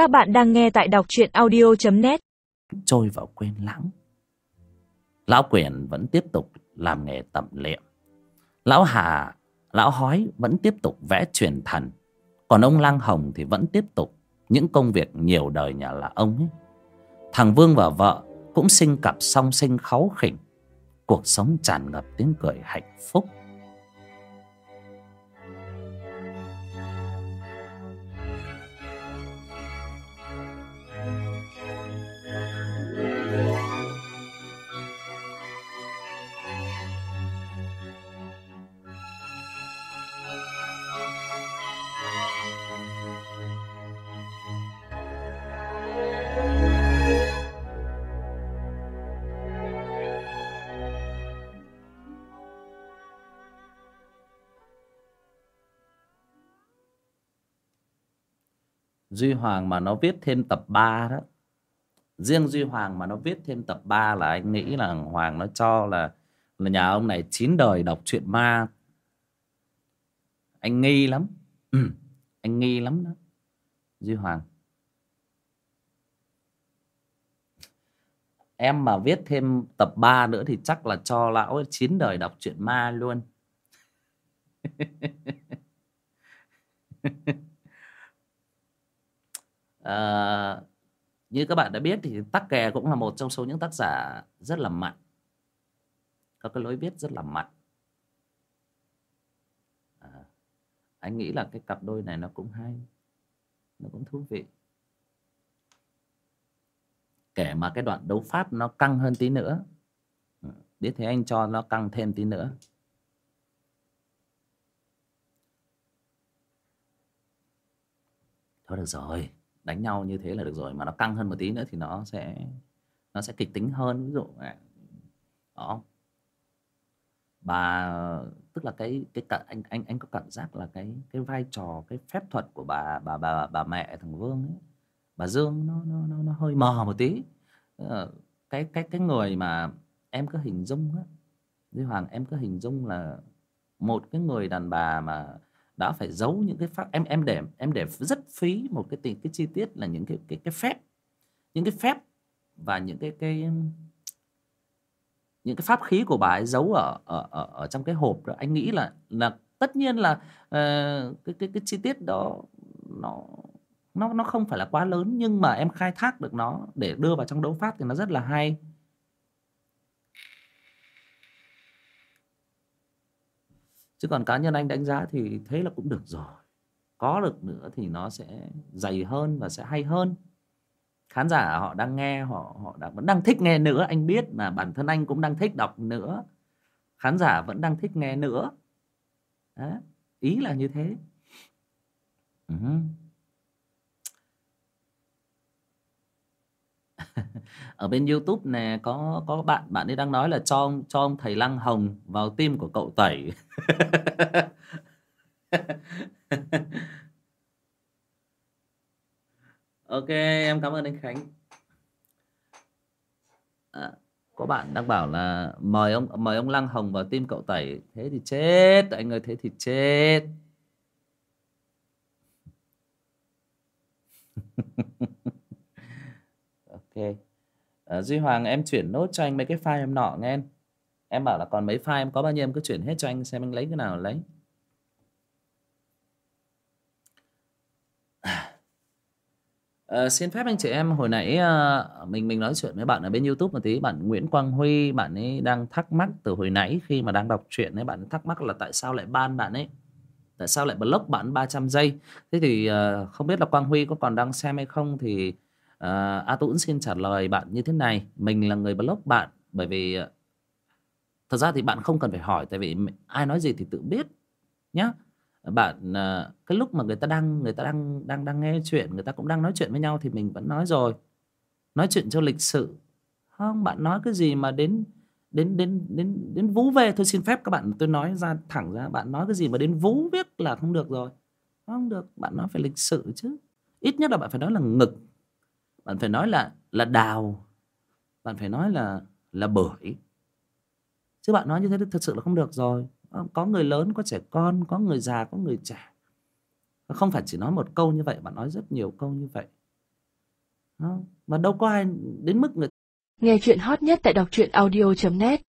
Các bạn đang nghe tại đọc truyện audio.net trôi vào quên lãng. Lão quyền vẫn tiếp tục làm nghề tẩm liệm. Lão hà, lão hói vẫn tiếp tục vẽ truyền thần. Còn ông lang hồng thì vẫn tiếp tục những công việc nhiều đời nhà là ông ấy. Thằng vương và vợ cũng sinh cặp song sinh kháu khỉnh. Cuộc sống tràn ngập tiếng cười hạnh phúc. Duy Hoàng mà nó viết thêm tập 3 đó. Riêng Duy Hoàng mà nó viết thêm tập 3 là anh nghĩ là Hoàng nó cho là là nhà ông này chín đời đọc truyện ma. Anh nghi lắm. Ừ, anh nghi lắm đó Duy Hoàng. Em mà viết thêm tập 3 nữa thì chắc là cho lão chín đời đọc truyện ma luôn. à, như các bạn đã biết thì tắc kè cũng là một trong số những tác giả rất là mạnh. Có cái lối viết rất là mạnh. À, anh nghĩ là cái cặp đôi này nó cũng hay nó cũng thú vị. Kể mà cái đoạn đấu pháp nó căng hơn tí nữa. Ừ, biết thế anh cho nó căng thêm tí nữa. Thôi được rồi đánh nhau như thế là được rồi mà nó căng hơn một tí nữa thì nó sẽ nó sẽ kịch tính hơn. Ví dụ đó. Bà tức là cái cái cả anh anh anh có cảm giác là cái cái vai trò cái phép thuật của bà bà bà bà mẹ thằng Vương ấy bà Dương nó nó nó, nó hơi mờ một tí. Ờ, cái cái cái người mà em cứ hình dung á Duy Hoàng em cứ hình dung là một cái người đàn bà mà đã phải giấu những cái pháp em em để em để rất phí một cái tình cái chi tiết là những cái cái cái phép. Những cái phép và những cái cái những cái pháp khí của bà ấy giấu ở ở ở, ở trong cái hộp đó. Anh nghĩ là là tất nhiên là uh, cái cái cái chi tiết đó nó nó nó không phải là quá lớn nhưng mà em khai thác được nó để đưa vào trong đấu pháp thì nó rất là hay. Chứ còn cá nhân anh đánh giá thì thế là cũng được rồi. Có được nữa thì nó sẽ dày hơn và sẽ hay hơn. Khán giả họ đang nghe họ họ đang, vẫn đang thích nghe nữa anh biết mà bản thân anh cũng đang thích đọc nữa. Khán giả vẫn đang thích nghe nữa. Đấy, ý là như thế. Uh-huh. ở bên YouTube nè có có bạn bạn ấy đang nói là cho ông cho ông thầy Lăng Hồng vào tim của cậu tẩy. Ok em cảm ơn anh Khánh. À, có bạn đang bảo là mời ông mời ông Lăng Hồng vào tim cậu tẩy. Thế thì chết anh ơi thế thì chết. ok. À, Duy Hoàng em chuyển nốt cho anh mấy cái file em nọ nghe em. Em bảo là còn mấy file em có bao nhiêu em cứ chuyển hết cho anh xem anh lấy cái nào lấy. À, xin phép anh chị em hồi nãy à, mình mình nói chuyện với bạn ở bên YouTube một tí. Bạn Nguyễn Quang Huy bạn ấy đang thắc mắc từ hồi nãy khi mà đang đọc truyện ấy bạn ấy thắc mắc là tại sao lại ban bạn ấy? Tại sao lại block bạn 300 giây? Thế thì à, không biết là Quang Huy có còn đang xem hay không thì à, A Tuấn xin trả lời bạn như thế này. Mình là người blog bạn bởi vì ờ, thật ra thì bạn không cần phải hỏi tại vì ai nói gì thì tự biết nhá. Bạn ờ, cái lúc mà người ta đang người ta đang đang đang nghe chuyện người ta cũng đang nói chuyện với nhau thì mình vẫn nói rồi. Nói chuyện cho lịch sự. Không bạn nói cái gì mà đến đến đến đến đến vú về thôi xin phép các bạn tôi nói ra thẳng ra bạn nói cái gì mà đến vú biết là không được rồi. Không được bạn nói phải lịch sự chứ. Ít nhất là bạn phải nói là ngực bạn phải nói là là đào. Bạn phải nói là là bưởi. Chứ bạn nói như thế thì thật sự là không được rồi. Ờ, có người lớn, có trẻ con, có người già, có người trẻ. Không phải chỉ nói một câu như vậy, bạn nói rất nhiều câu như vậy. Mà đâu có ai, đến mức người Nghe chuyện hot nhất tại đọc truyện audio.net